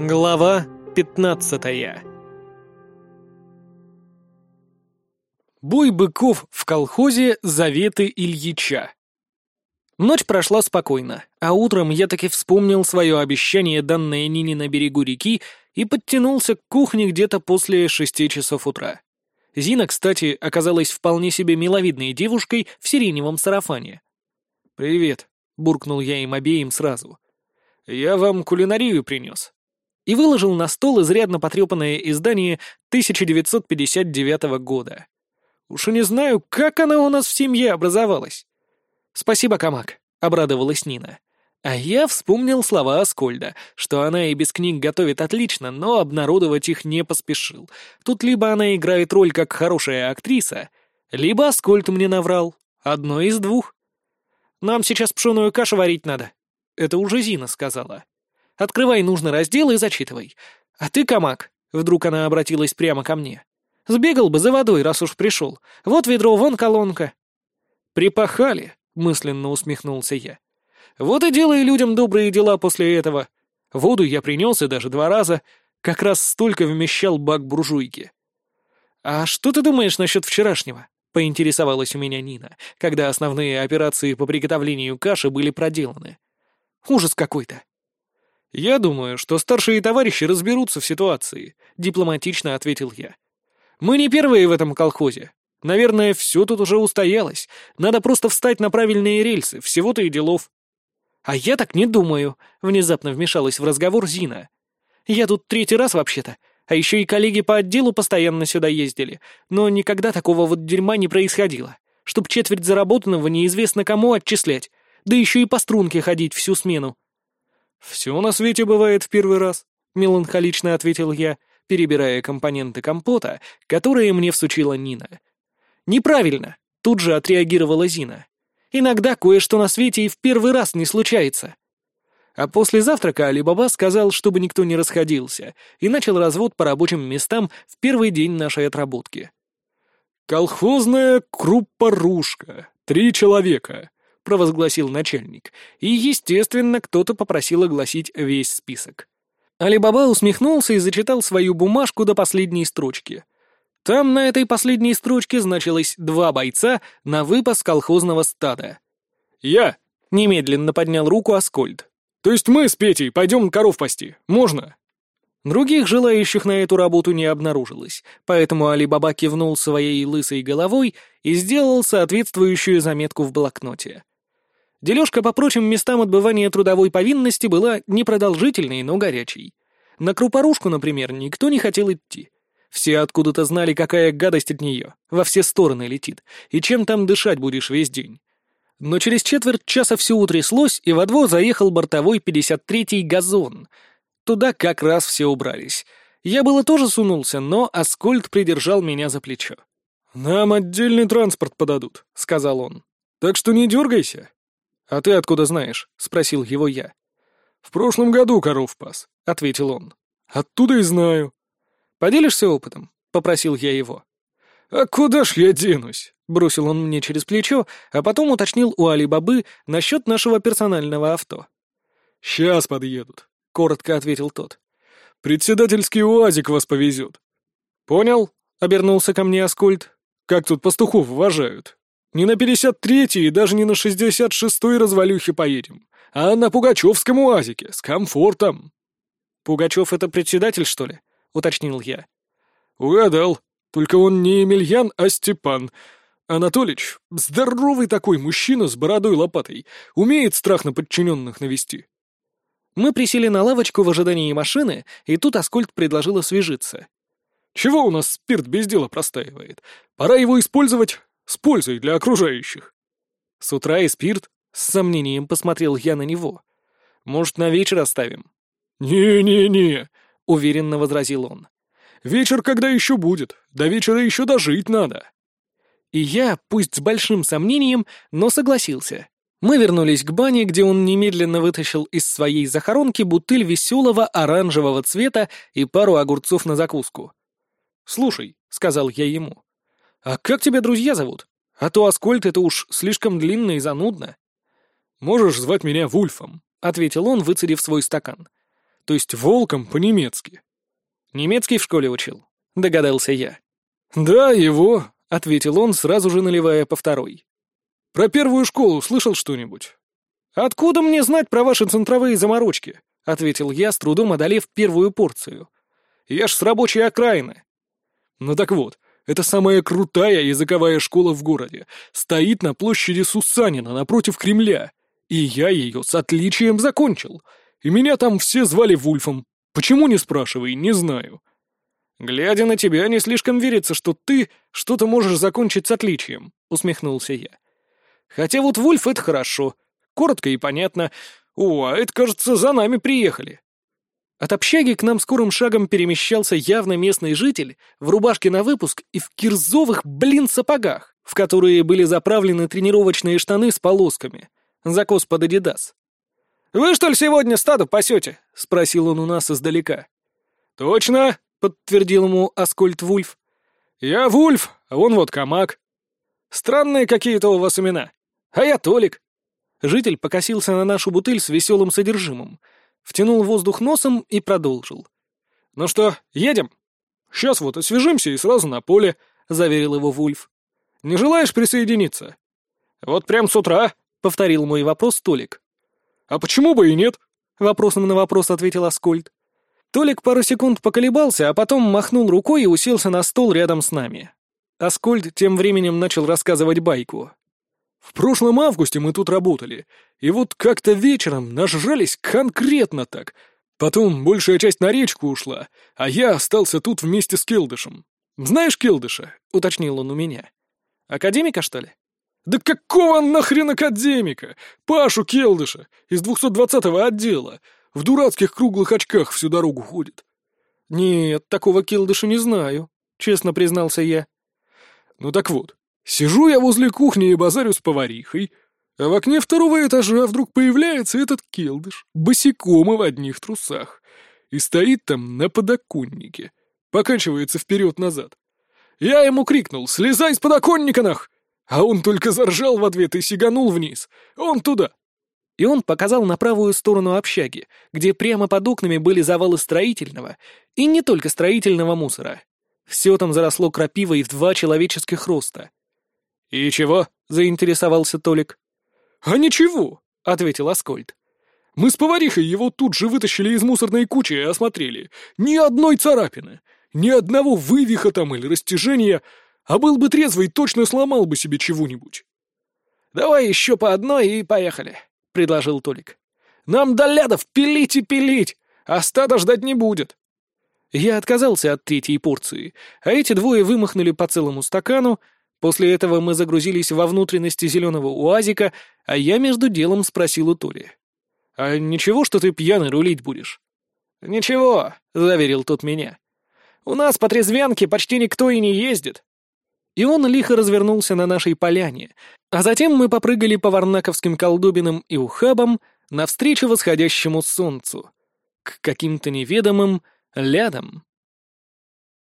Глава 15 Бой быков в колхозе «Заветы Ильича». Ночь прошла спокойно, а утром я таки вспомнил свое обещание, данное Нине на берегу реки, и подтянулся к кухне где-то после шести часов утра. Зина, кстати, оказалась вполне себе миловидной девушкой в сиреневом сарафане. «Привет», — буркнул я им обеим сразу. «Я вам кулинарию принес» и выложил на стол изрядно потрепанное издание 1959 года. Уж и не знаю, как она у нас в семье образовалась. «Спасибо, Камак», — обрадовалась Нина. А я вспомнил слова Аскольда, что она и без книг готовит отлично, но обнародовать их не поспешил. Тут либо она играет роль как хорошая актриса, либо Аскольд мне наврал. Одно из двух. «Нам сейчас пшеную кашу варить надо». Это уже Зина сказала. Открывай нужный раздел и зачитывай. А ты, Камак, вдруг она обратилась прямо ко мне. Сбегал бы за водой, раз уж пришел. Вот ведро, вон колонка. Припахали, мысленно усмехнулся я. Вот и делай людям добрые дела после этого. Воду я принес и даже два раза. Как раз столько вмещал бак буржуйки. «А что ты думаешь насчет вчерашнего?» — поинтересовалась у меня Нина, когда основные операции по приготовлению каши были проделаны. «Ужас какой-то. «Я думаю, что старшие товарищи разберутся в ситуации», — дипломатично ответил я. «Мы не первые в этом колхозе. Наверное, все тут уже устоялось. Надо просто встать на правильные рельсы, всего-то и делов». «А я так не думаю», — внезапно вмешалась в разговор Зина. «Я тут третий раз вообще-то, а еще и коллеги по отделу постоянно сюда ездили, но никогда такого вот дерьма не происходило, чтоб четверть заработанного неизвестно кому отчислять, да еще и по струнке ходить всю смену. «Все на свете бывает в первый раз», — меланхолично ответил я, перебирая компоненты компота, которые мне всучила Нина. «Неправильно», — тут же отреагировала Зина. «Иногда кое-что на свете и в первый раз не случается». А после завтрака Алибаба сказал, чтобы никто не расходился, и начал развод по рабочим местам в первый день нашей отработки. «Колхозная крупорушка. Три человека провозгласил начальник, и, естественно, кто-то попросил огласить весь список. Алибаба усмехнулся и зачитал свою бумажку до последней строчки. Там на этой последней строчке значилось два бойца на выпас колхозного стада. «Я!» — немедленно поднял руку Аскольд. «То есть мы с Петей пойдем коров пасти? Можно?» Других желающих на эту работу не обнаружилось, поэтому Алибаба кивнул своей лысой головой и сделал соответствующую заметку в блокноте. Дележка по прочим местам отбывания трудовой повинности была непродолжительной, но горячей. На Крупорушку, например, никто не хотел идти. Все откуда-то знали, какая гадость от нее, во все стороны летит, и чем там дышать будешь весь день. Но через четверть часа все утряслось, и во двор заехал бортовой 53-й газон. Туда как раз все убрались. Я было тоже сунулся, но Аскольд придержал меня за плечо. «Нам отдельный транспорт подадут», — сказал он. «Так что не дергайся. «А ты откуда знаешь?» — спросил его я. «В прошлом году коров пас», — ответил он. «Оттуда и знаю». «Поделишься опытом?» — попросил я его. «А куда ж я денусь?» — бросил он мне через плечо, а потом уточнил у Али-Бабы насчет нашего персонального авто. «Сейчас подъедут», — коротко ответил тот. «Председательский УАЗик вас повезет». «Понял», — обернулся ко мне Аскольд. «Как тут пастухов уважают?» Не на 53-й и даже не на 66-й развалюхе поедем, а на Пугачевском УАЗике, с комфортом». «Пугачев — это председатель, что ли?» — уточнил я. «Угадал. Только он не Емельян, а Степан. Анатолич — здоровый такой мужчина с бородой-лопатой, умеет страх на подчиненных навести». Мы присели на лавочку в ожидании машины, и тут Аскольд предложил освежиться. «Чего у нас спирт без дела простаивает? Пора его использовать, с пользой для окружающих. С утра и спирт, с сомнением посмотрел я на него. Может, на вечер оставим? «Не-не-не», — уверенно возразил он. «Вечер когда еще будет? До вечера еще дожить надо». И я, пусть с большим сомнением, но согласился. Мы вернулись к бане, где он немедленно вытащил из своей захоронки бутыль веселого оранжевого цвета и пару огурцов на закуску. «Слушай», — сказал я ему, «А как тебя друзья зовут? А то Аскольд — это уж слишком длинно и занудно». «Можешь звать меня Вульфом», — ответил он, выцедив свой стакан. То есть волком по-немецки. Немецкий в школе учил, догадался я. Да, его, ответил он, сразу же наливая по второй. Про первую школу слышал что-нибудь? Откуда мне знать про ваши центровые заморочки? ответил я, с трудом одолев первую порцию. Я ж с рабочей окраины. Ну так вот, это самая крутая языковая школа в городе. Стоит на площади Сусанина напротив Кремля. И я ее с отличием закончил. И меня там все звали Вульфом. Почему, не спрашивай, не знаю. Глядя на тебя, не слишком верится, что ты что-то можешь закончить с отличием, усмехнулся я. Хотя вот Вульф — это хорошо. Коротко и понятно. О, а это, кажется, за нами приехали. От общаги к нам скорым шагом перемещался явно местный житель в рубашке на выпуск и в кирзовых, блин, сапогах, в которые были заправлены тренировочные штаны с полосками. Закос под адидас. «Вы, что ли, сегодня стадо пасете?» — спросил он у нас издалека. «Точно!» — подтвердил ему Аскольд Вульф. «Я Вульф, а он вот Камак. Странные какие-то у вас имена. А я Толик». Житель покосился на нашу бутыль с веселым содержимым — втянул воздух носом и продолжил. «Ну что, едем? Сейчас вот освежимся и сразу на поле», — заверил его Вульф. «Не желаешь присоединиться?» «Вот прям с утра», — повторил мой вопрос Толик. «А почему бы и нет?» — вопросом на вопрос ответил Аскольд. Толик пару секунд поколебался, а потом махнул рукой и уселся на стол рядом с нами. Аскольд тем временем начал рассказывать байку. В прошлом августе мы тут работали, и вот как-то вечером нажрались конкретно так. Потом большая часть на речку ушла, а я остался тут вместе с Келдышем. Знаешь Келдыша?» — уточнил он у меня. «Академика, что ли?» «Да какого нахрен академика? Пашу Келдыша из 220-го отдела. В дурацких круглых очках всю дорогу ходит». «Нет, такого Келдыша не знаю», — честно признался я. «Ну так вот, Сижу я возле кухни и базарю с поварихой, а в окне второго этажа вдруг появляется этот келдыш, босиком и в одних трусах, и стоит там на подоконнике, покачивается вперед-назад. Я ему крикнул «Слезай с подоконника, нах!» А он только заржал в ответ и сиганул вниз. Он туда. И он показал на правую сторону общаги, где прямо под окнами были завалы строительного, и не только строительного мусора. Все там заросло крапивой в два человеческих роста. «И чего?» — заинтересовался Толик. «А ничего», — ответил Аскольд. «Мы с поварихой его тут же вытащили из мусорной кучи и осмотрели. Ни одной царапины, ни одного вывиха там или растяжения, а был бы трезвый, точно сломал бы себе чего-нибудь». «Давай еще по одной и поехали», — предложил Толик. «Нам до лядов пилить и пилить, а стадо ждать не будет». Я отказался от третьей порции, а эти двое вымахнули по целому стакану, После этого мы загрузились во внутренности зеленого уазика, а я между делом спросил у Толи. «А ничего, что ты пьяный рулить будешь?» «Ничего», — заверил тот меня. «У нас по трезвянке почти никто и не ездит». И он лихо развернулся на нашей поляне, а затем мы попрыгали по варнаковским колдобинам и ухабам навстречу восходящему солнцу, к каким-то неведомым лядам.